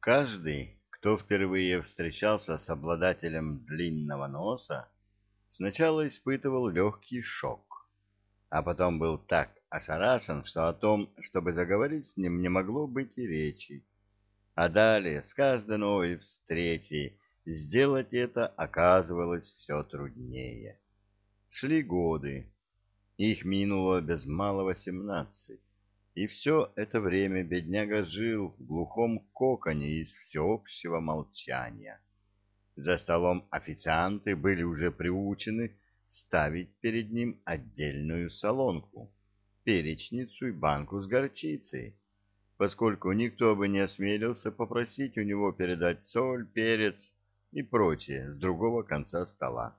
Каждый, кто впервые встречался с обладателем длинного носа, сначала испытывал легкий шок, а потом был так ошарашен, что о том, чтобы заговорить с ним, не могло быть и речи. А далее, с каждой новой встречей, сделать это оказывалось все труднее. Шли годы, их минуло без малого семнадцать. И все это время бедняга жил в глухом коконе из всеобщего молчания. За столом официанты были уже приучены ставить перед ним отдельную солонку, перечницу и банку с горчицей, поскольку никто бы не осмелился попросить у него передать соль, перец и прочее с другого конца стола.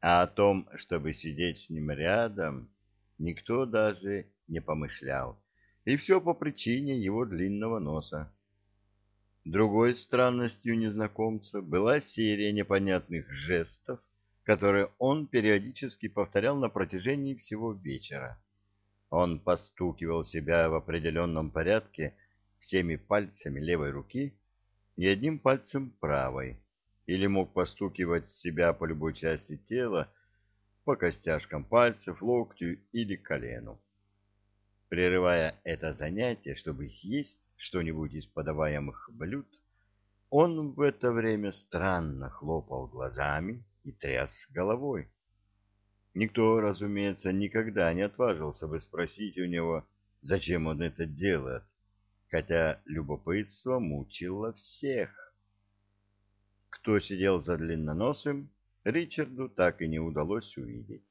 А о том, чтобы сидеть с ним рядом, никто даже не помышлял. И все по причине его длинного носа. Другой странностью незнакомца была серия непонятных жестов, которые он периодически повторял на протяжении всего вечера. Он постукивал себя в определенном порядке всеми пальцами левой руки и одним пальцем правой, или мог постукивать себя по любой части тела, по костяшкам пальцев, локтю или колену. Прерывая это занятие, чтобы съесть что-нибудь из подаваемых блюд, он в это время странно хлопал глазами и тряс головой. Никто, разумеется, никогда не отважился бы спросить у него, зачем он это делает, хотя любопытство мучило всех. Кто сидел за длинноносым, Ричарду так и не удалось увидеть.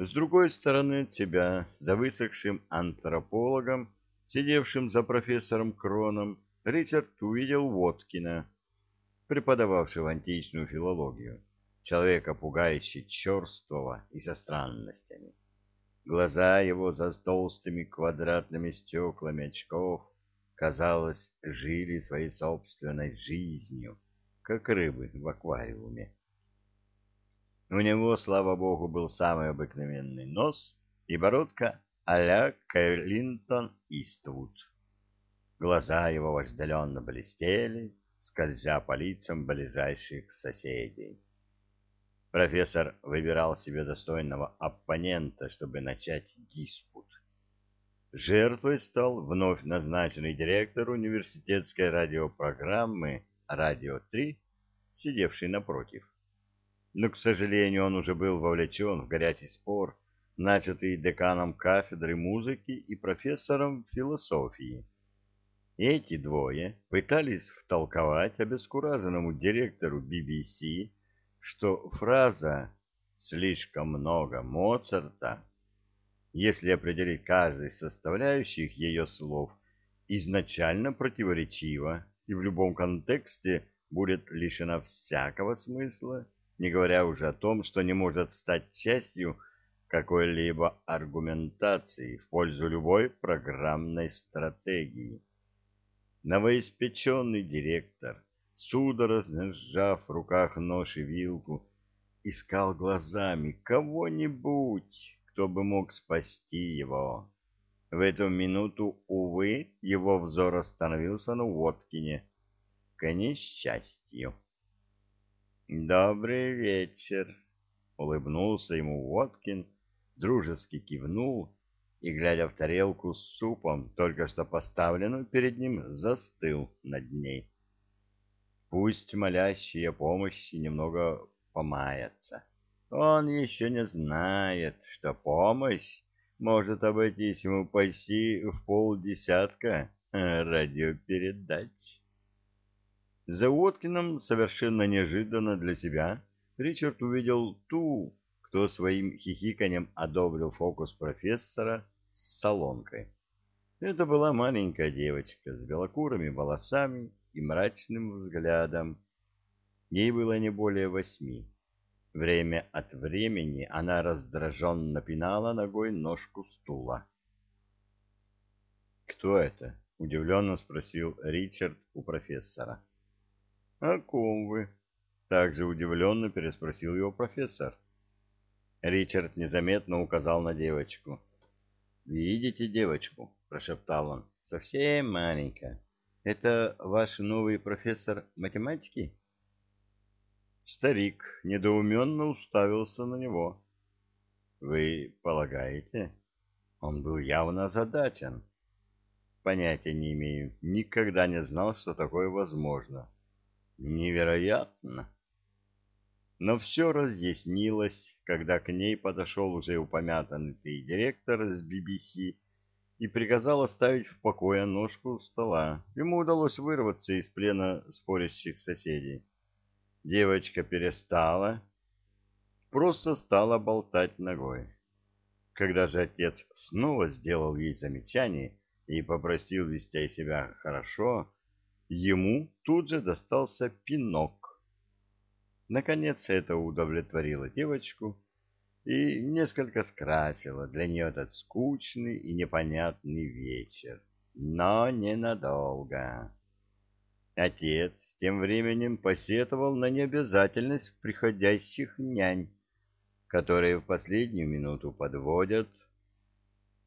С другой стороны от себя, за высохшим антропологом, сидевшим за профессором Кроном, Ричард увидел Воткина, преподававшего античную филологию, человека, пугающе черствого и со странностями. Глаза его за толстыми квадратными стеклами очков, казалось, жили своей собственной жизнью как рыбы в аквариуме. У него, слава богу, был самый обыкновенный нос и бородка а-ля Клинтон Иствуд. Глаза его вожделенно блестели, скользя по лицам ближайших соседей. Профессор выбирал себе достойного оппонента, чтобы начать диспут. Жертвой стал вновь назначенный директор университетской радиопрограммы радио-3, сидевший напротив. Но, к сожалению, он уже был вовлечен в горячий спор, начатый деканом кафедры музыки и профессором философии. Эти двое пытались втолковать обескураженному директору BBC, что фраза «слишком много Моцарта», если определить каждый из составляющих ее слов, изначально противоречива и в любом контексте будет лишена всякого смысла, не говоря уже о том, что не может стать частью какой-либо аргументации в пользу любой программной стратегии. Новоиспеченный директор, судорожно сжав в руках нож и вилку, искал глазами кого-нибудь, кто бы мог спасти его. В эту минуту, увы, его взор остановился на Уоткине. К несчастью. «Добрый вечер!» — улыбнулся ему Уоткин, дружески кивнул и, глядя в тарелку с супом, только что поставленную перед ним, застыл над ней. Пусть молящий о помощи немного помается. Он еще не знает, что помощь может обойтись ему почти в полдесятка радиопередач. За Уоткином совершенно неожиданно для себя Ричард увидел ту, кто своим хихиканьем одобрил фокус профессора с солонкой. Это была маленькая девочка с белокурыми волосами и мрачным взглядом. Ей было не более восьми. Время от времени она раздраженно пинала ногой ножку стула. «Кто это?» — удивленно спросил Ричард у профессора. «О ком вы?» — также удивленно переспросил его профессор. Ричард незаметно указал на девочку. «Видите девочку?» — прошептал он. «Совсем маленькая. Это ваш новый профессор математики? Старик недоуменно уставился на него. Вы полагаете? Он был явно озадачен. Понятия не имею, никогда не знал, что такое возможно. Невероятно. Но все разъяснилось, когда к ней подошел уже упомянутый директор с BBC и приказал оставить в покое ножку стола. Ему удалось вырваться из плена спорящих соседей. Девочка перестала, просто стала болтать ногой. Когда же отец снова сделал ей замечание и попросил вести себя хорошо, ему тут же достался пинок. Наконец это удовлетворило девочку, и несколько скрасила для нее этот скучный и непонятный вечер, но ненадолго. Отец тем временем посетовал на необязательность приходящих нянь, которые в последнюю минуту подводят,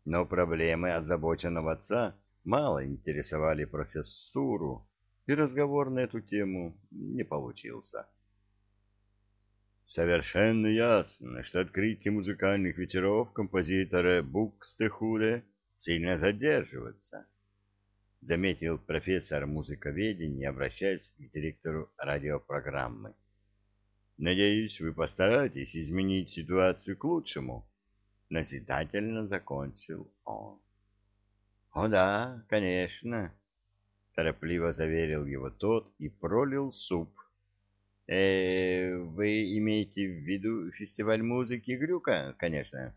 но проблемы озабоченного отца мало интересовали профессуру, и разговор на эту тему не получился. Совершенно ясно, что открытие музыкальных вечеров композитора Букстехуде сильно задерживается, заметил профессор музыковедения, обращаясь к директору радиопрограммы. Надеюсь, вы постараетесь изменить ситуацию к лучшему. Назидательно закончил он. О да, конечно, торопливо заверил его тот и пролил суп Э, вы имеете в виду фестиваль музыки Грюка, конечно?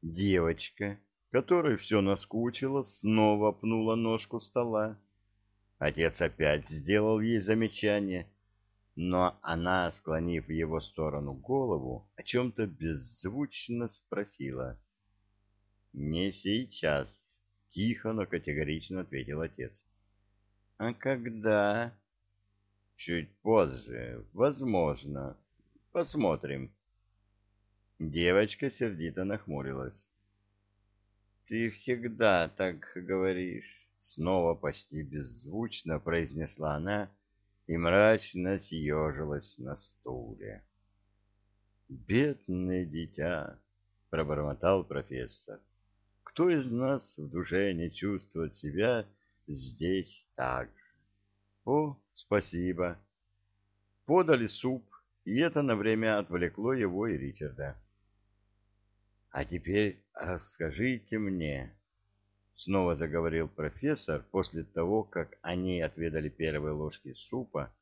Девочка, которой все наскучило, снова пнула ножку стола. Отец опять сделал ей замечание, но она, склонив в его сторону голову, о чем-то беззвучно спросила. «Не сейчас», — тихо, но категорично ответил отец. «А когда?» Чуть позже, возможно. Посмотрим. Девочка сердито нахмурилась. Ты всегда так говоришь, снова почти беззвучно произнесла она и мрачно съежилась на стуле. Бедное дитя, пробормотал профессор. Кто из нас в душе не чувствует себя здесь так же? О, спасибо. Подали суп, и это на время отвлекло его и Ричарда. А теперь расскажите мне, снова заговорил профессор после того, как они отведали первые ложки супа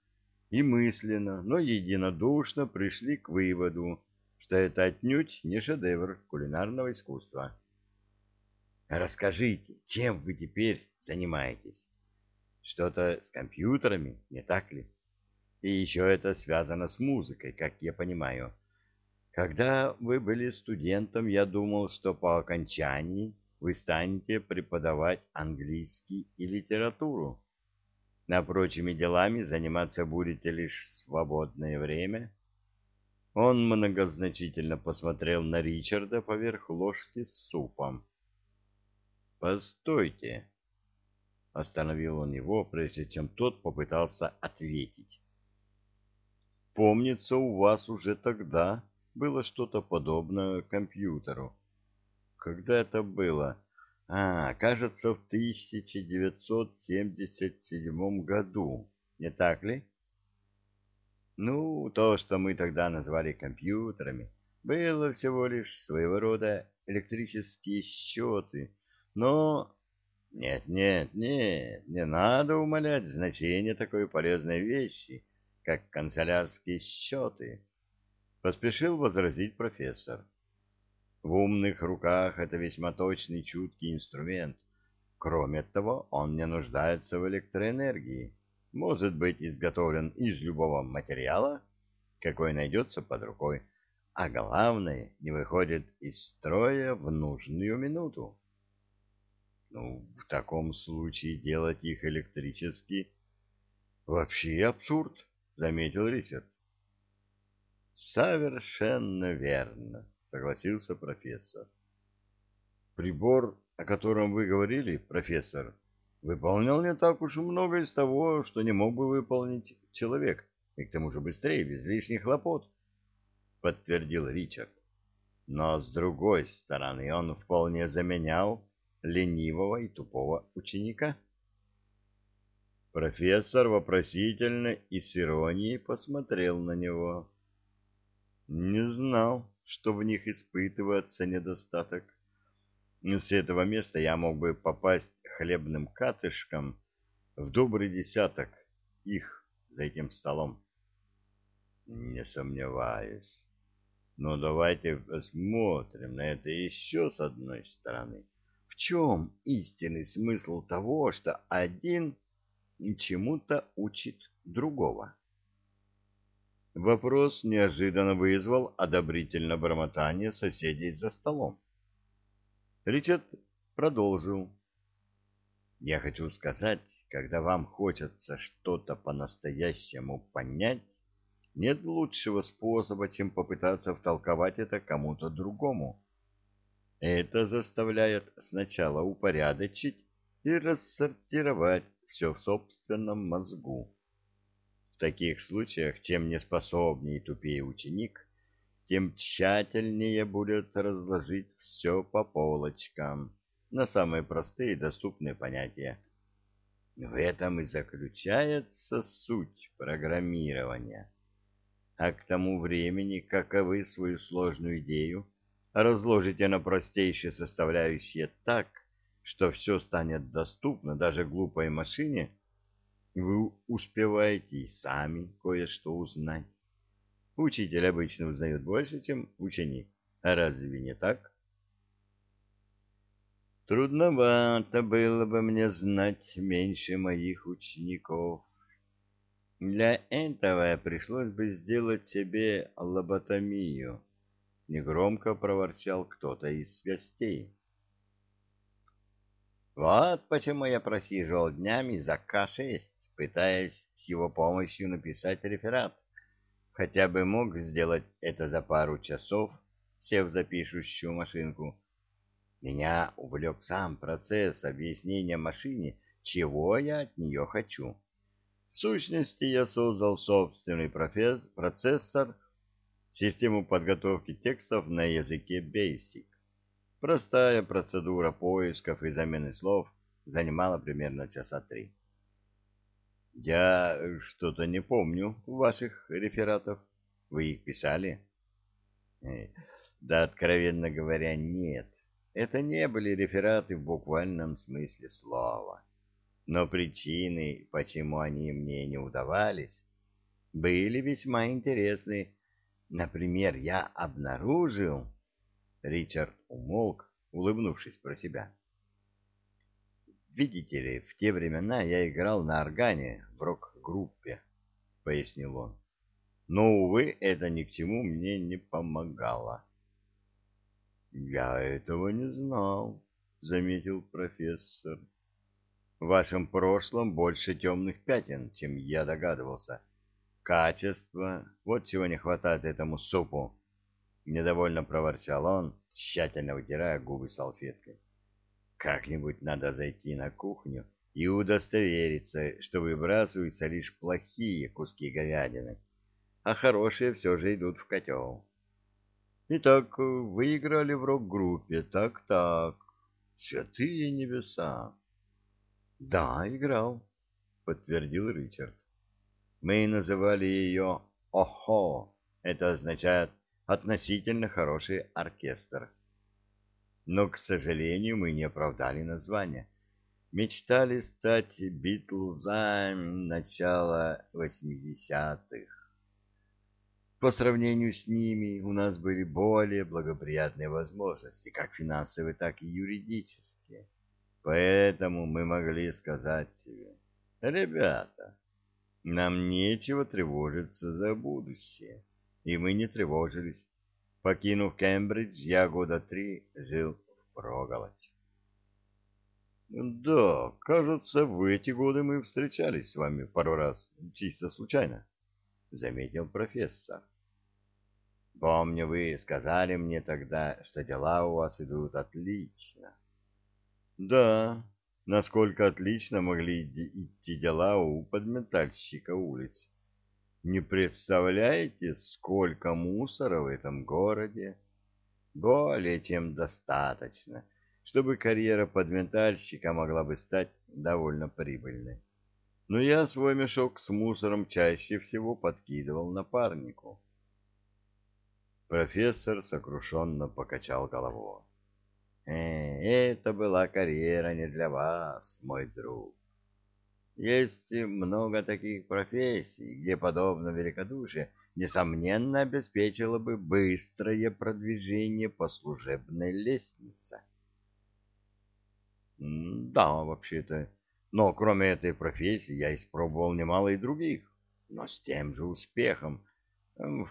и мысленно, но единодушно пришли к выводу, что это отнюдь не шедевр кулинарного искусства. Расскажите, чем вы теперь занимаетесь? Что-то с компьютерами, не так ли? И еще это связано с музыкой, как я понимаю. Когда вы были студентом, я думал, что по окончании вы станете преподавать английский и литературу. На прочими делами заниматься будете лишь в свободное время. Он многозначительно посмотрел на Ричарда поверх ложки с супом. «Постойте», Остановил он его, прежде чем тот попытался ответить. Помнится, у вас уже тогда было что-то подобное компьютеру. Когда это было? А, кажется, в 1977 году. Не так ли? Ну, то, что мы тогда назвали компьютерами, было всего лишь своего рода электрические счеты, но нет, нет, нет, не надо умалять значение такой полезной вещи, как канцелярские счеты, — поспешил возразить профессор. В умных руках это весьма точный чуткий инструмент. Кроме того, он не нуждается в электроэнергии, может быть изготовлен из любого материала, какой найдется под рукой, а главное, не выходит из строя в нужную минуту. Ну, в таком случае делать их электрически вообще абсурд, заметил Ричард. Совершенно верно, согласился профессор. Прибор, о котором вы говорили, профессор, выполнял не так уж много из того, что не мог бы выполнить человек, и к тому же быстрее, без лишних хлопот, — подтвердил Ричард. Но, с другой стороны, он вполне заменял ленивого и тупого ученика. Профессор вопросительно и с иронией посмотрел на него. Не знал, что в них испытывается недостаток. С этого места я мог бы попасть хлебным катышком в добрый десяток их за этим столом. Не сомневаюсь. Но давайте посмотрим на это еще с одной стороны. В чем истинный смысл того, что один чему-то учит другого? Вопрос неожиданно вызвал одобрительное бормотание соседей за столом. Ричард продолжил. «Я хочу сказать, когда вам хочется что-то по-настоящему понять, нет лучшего способа, чем попытаться втолковать это кому-то другому. Это заставляет сначала упорядочить и рассортировать все в собственном мозгу. В таких случаях, чем неспособнее и тупее ученик, тем тщательнее будет разложить все по полочкам на самые простые и доступные понятия. В этом и заключается суть программирования а к тому времени, как вы свою сложную идею разложите на простейшие составляющие так, что все станет доступно даже глупой машине, вы успеваете и сами кое-что узнать. Учитель обычно узнает больше, чем ученик. А разве не так? Трудновато было бы мне знать меньше моих учеников. Для этого пришлось бы сделать себе лоботомию. Негромко проворчал кто-то из гостей. Вот почему я просиживал днями за К6, пытаясь с его помощью написать реферат. Хотя бы мог сделать это за пару часов, сев за пишущую машинку. Меня увлек сам процесс объяснения машине, чего я от нее хочу. В сущности, я создал собственный процессор, систему подготовки текстов на языке BASIC. Простая процедура поисков и замены слов занимала примерно часа три. Я что-то не помню ваших рефератов. Вы их писали? Э, да, откровенно говоря, нет. Это не были рефераты в буквальном смысле слова но причины, почему они мне не удавались, были весьма интересны. Например, я обнаружил... Ричард умолк, улыбнувшись про себя. «Видите ли, в те времена я играл на органе в рок-группе», — пояснил он. «Но, увы, это ни к чему мне не помогало». «Я этого не знал», — заметил профессор. В вашем прошлом больше темных пятен, чем я догадывался. Качество — вот чего не хватает этому супу. Недовольно проворчал он, тщательно вытирая губы салфеткой. Как-нибудь надо зайти на кухню и удостовериться, что выбрасываются лишь плохие куски говядины, а хорошие все же идут в котел. Итак, вы играли в рок-группе, так-так. Святые небеса. Да, играл, подтвердил Ричард. Мы называли ее «Охо». Это означает «относительно хороший оркестр». Но, к сожалению, мы не оправдали название. Мечтали стать Битлзами начала 80-х. По сравнению с ними у нас были более благоприятные возможности, как финансовые, так и юридические. Поэтому мы могли сказать себе, ребята, нам нечего тревожиться за будущее. И мы не тревожились. Покинув Кембридж, я года три жил впроголодь. Да, кажется, в эти годы мы встречались с вами пару раз, чисто случайно, заметил профессор. Помню, вы сказали мне тогда, что дела у вас идут отлично. Да, насколько отлично могли идти дела у подметальщика улиц. Не представляете, сколько мусора в этом городе? Более чем достаточно, чтобы карьера подметальщика могла бы стать довольно прибыльной. Но я свой мешок с мусором чаще всего подкидывал напарнику. Профессор сокрушенно покачал головой. «Э, это была карьера не для вас, мой друг. Есть много таких профессий, где подобное великодушие, несомненно, обеспечило бы быстрое продвижение по служебной лестнице. Да, вообще-то. Но кроме этой профессии я испробовал немало и других, но с тем же успехом.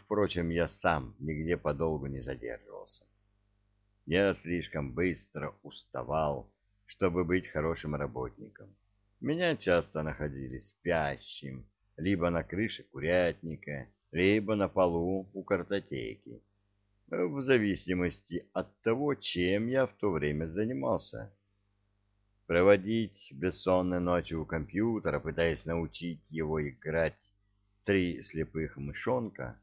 Впрочем, я сам нигде подолгу не задерживался. Я слишком быстро уставал, чтобы быть хорошим работником. Меня часто находили спящим, либо на крыше курятника, либо на полу у картотеки, в зависимости от того, чем я в то время занимался. Проводить бессонные ночи у компьютера, пытаясь научить его играть «Три слепых мышонка»,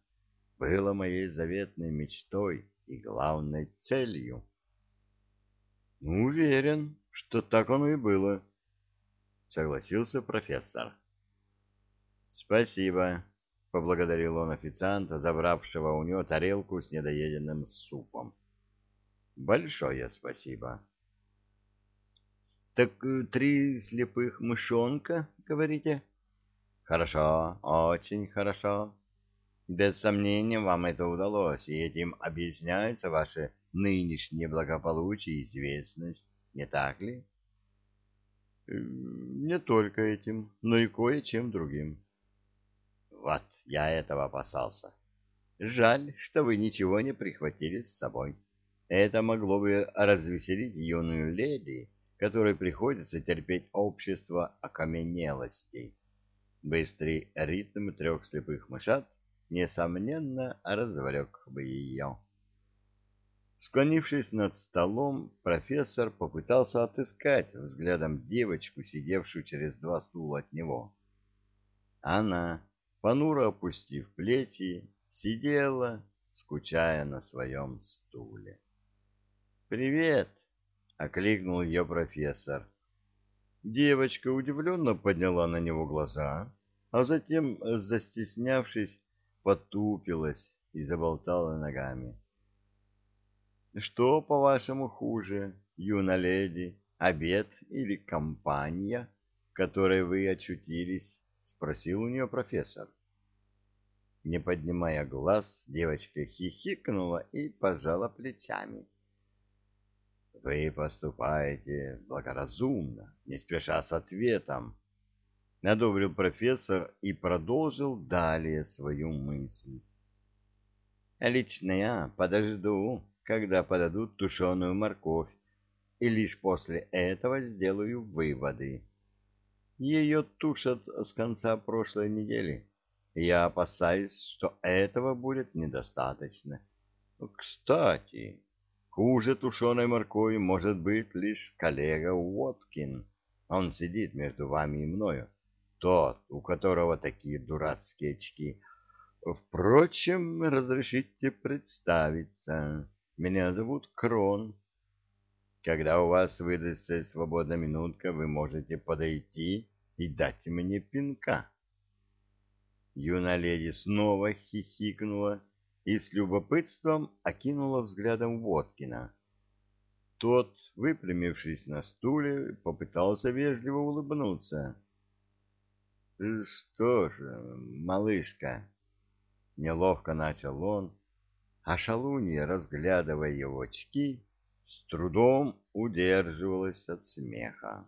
было моей заветной мечтой и главной целью. Уверен, что так оно и было. — согласился профессор. «Спасибо», — поблагодарил он официанта, забравшего у него тарелку с недоеденным супом. «Большое спасибо». «Так э, три слепых мышонка, говорите?» «Хорошо, очень хорошо. Без сомнения, вам это удалось, и этим объясняется ваше нынешнее благополучие и известность, не так ли?» Не только этим, но и кое-чем другим. Вот, я этого опасался. Жаль, что вы ничего не прихватили с собой. Это могло бы развеселить юную леди, которой приходится терпеть общество окаменелостей. Быстрый ритм трех слепых мышат, несомненно, развлек бы ее. Склонившись над столом, профессор попытался отыскать взглядом девочку, сидевшую через два стула от него. Она, понуро опустив плечи, сидела, скучая на своем стуле. «Привет!» — окликнул ее профессор. Девочка удивленно подняла на него глаза, а затем, застеснявшись, потупилась и заболтала ногами. Что, по-вашему, хуже, юна леди, обед или компания, в которой вы очутились? — спросил у нее профессор. Не поднимая глаз, девочка хихикнула и пожала плечами. — Вы поступаете благоразумно, не спеша с ответом, — надобрил профессор и продолжил далее свою мысль. — Лично я подожду, когда подадут тушеную морковь, и лишь после этого сделаю выводы. Ее тушат с конца прошлой недели. Я опасаюсь, что этого будет недостаточно. Кстати, хуже тушеной моркови может быть лишь коллега Уоткин. Он сидит между вами и мною. Тот, у которого такие дурацкие очки. Впрочем, разрешите представиться. Меня зовут Крон. Когда у вас выдастся свободная минутка, вы можете подойти и дать мне пинка. Юная леди снова хихикнула и с любопытством окинула взглядом Воткина. Тот, выпрямившись на стуле, попытался вежливо улыбнуться. — Что ж, малышка, — неловко начал он, а шалунья, разглядывая его очки, с трудом удерживалась от смеха.